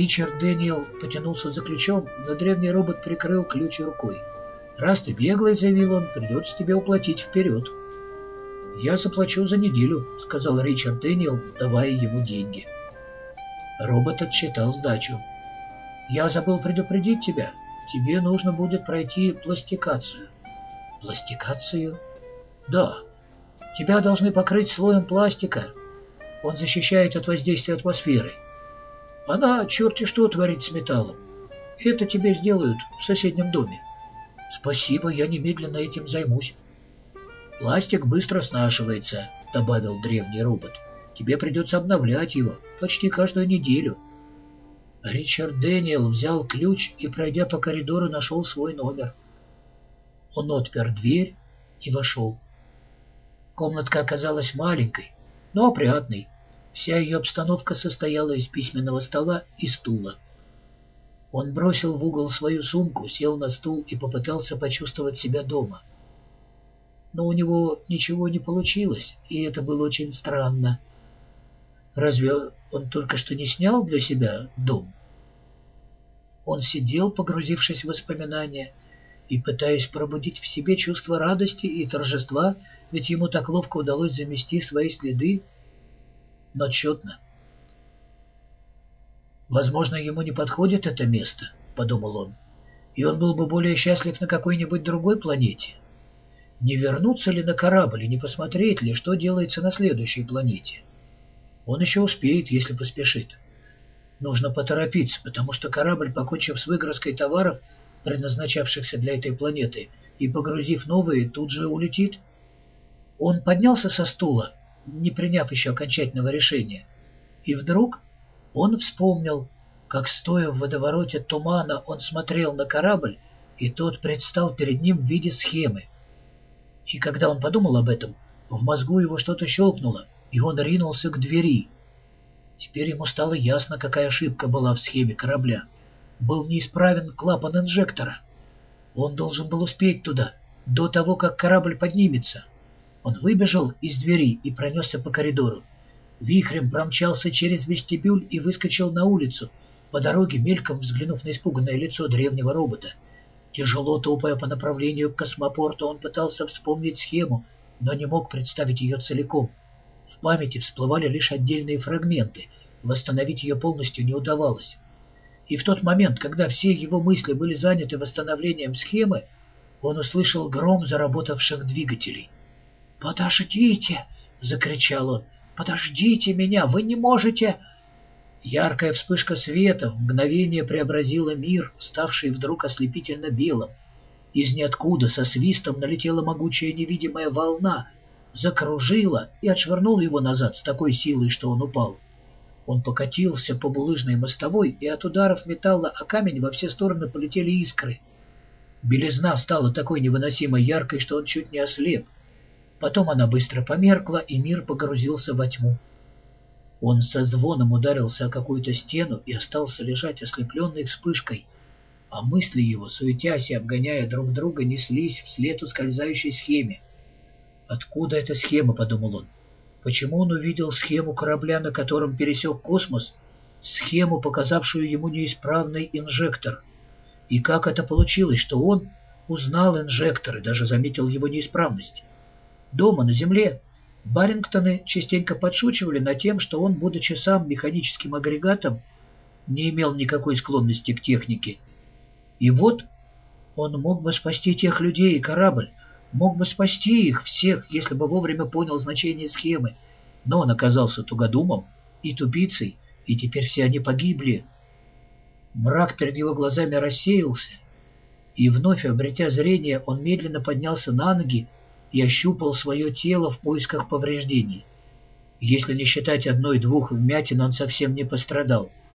Ричард Дэниел потянулся за ключом, но древний робот прикрыл ключ рукой. «Раз ты беглый, — заявил он, — придется тебе уплатить вперед». «Я заплачу за неделю», — сказал Ричард Дэниел, давая ему деньги. Робот отсчитал сдачу. «Я забыл предупредить тебя. Тебе нужно будет пройти пластикацию». «Пластикацию?» «Да. Тебя должны покрыть слоем пластика. Он защищает от воздействия атмосферы. Она черти что творит с металлом. Это тебе сделают в соседнем доме. Спасибо, я немедленно этим займусь. Пластик быстро снашивается, добавил древний робот. Тебе придется обновлять его почти каждую неделю. Ричард Дэниел взял ключ и, пройдя по коридору, нашел свой номер. Он отпер дверь и вошел. Комнатка оказалась маленькой, но опрятной. Вся ее обстановка состояла из письменного стола и стула. Он бросил в угол свою сумку, сел на стул и попытался почувствовать себя дома. Но у него ничего не получилось, и это было очень странно. Разве он только что не снял для себя дом? Он сидел, погрузившись в воспоминания, и пытаясь пробудить в себе чувство радости и торжества, ведь ему так ловко удалось замести свои следы но тщетно. «Возможно, ему не подходит это место», — подумал он, «и он был бы более счастлив на какой-нибудь другой планете. Не вернуться ли на корабль и не посмотреть ли, что делается на следующей планете? Он еще успеет, если поспешит. Нужно поторопиться, потому что корабль, покончив с выгрузкой товаров, предназначавшихся для этой планеты, и погрузив новые, тут же улетит. Он поднялся со стула, не приняв еще окончательного решения. И вдруг он вспомнил, как, стоя в водовороте тумана, он смотрел на корабль, и тот предстал перед ним в виде схемы. И когда он подумал об этом, в мозгу его что-то щелкнуло, и он ринулся к двери. Теперь ему стало ясно, какая ошибка была в схеме корабля. Был неисправен клапан инжектора. Он должен был успеть туда, до того, как корабль поднимется. Он выбежал из двери и пронесся по коридору. Вихрем промчался через вестибюль и выскочил на улицу, по дороге мельком взглянув на испуганное лицо древнего робота. Тяжело топая по направлению к космопорту, он пытался вспомнить схему, но не мог представить ее целиком. В памяти всплывали лишь отдельные фрагменты, восстановить ее полностью не удавалось. И в тот момент, когда все его мысли были заняты восстановлением схемы, он услышал гром заработавших двигателей — «Подождите!» — закричал он. «Подождите меня! Вы не можете...» Яркая вспышка света в мгновение преобразила мир, ставший вдруг ослепительно белым. Из ниоткуда со свистом налетела могучая невидимая волна, закружила и отшвырнула его назад с такой силой, что он упал. Он покатился по булыжной мостовой, и от ударов металла о камень во все стороны полетели искры. Белизна стала такой невыносимо яркой, что он чуть не ослеп. Потом она быстро померкла, и мир погрузился во тьму. Он со звоном ударился о какую-то стену и остался лежать ослепленный вспышкой, а мысли его, суетясь и обгоняя друг друга, неслись вслед ускользающей схеме. «Откуда эта схема?» — подумал он. «Почему он увидел схему корабля, на котором пересек космос, схему, показавшую ему неисправный инжектор? И как это получилось, что он узнал инжектор и даже заметил его неисправность?» Дома, на земле, Барингтоны частенько подшучивали над тем, что он, будучи сам механическим агрегатом, не имел никакой склонности к технике. И вот он мог бы спасти тех людей и корабль, мог бы спасти их всех, если бы вовремя понял значение схемы, но он оказался тугодумом и тупицей, и теперь все они погибли. Мрак перед его глазами рассеялся, и вновь, обретя зрение, он медленно поднялся на ноги и ощупал свое тело в поисках повреждений. Если не считать одной-двух вмятин, он совсем не пострадал.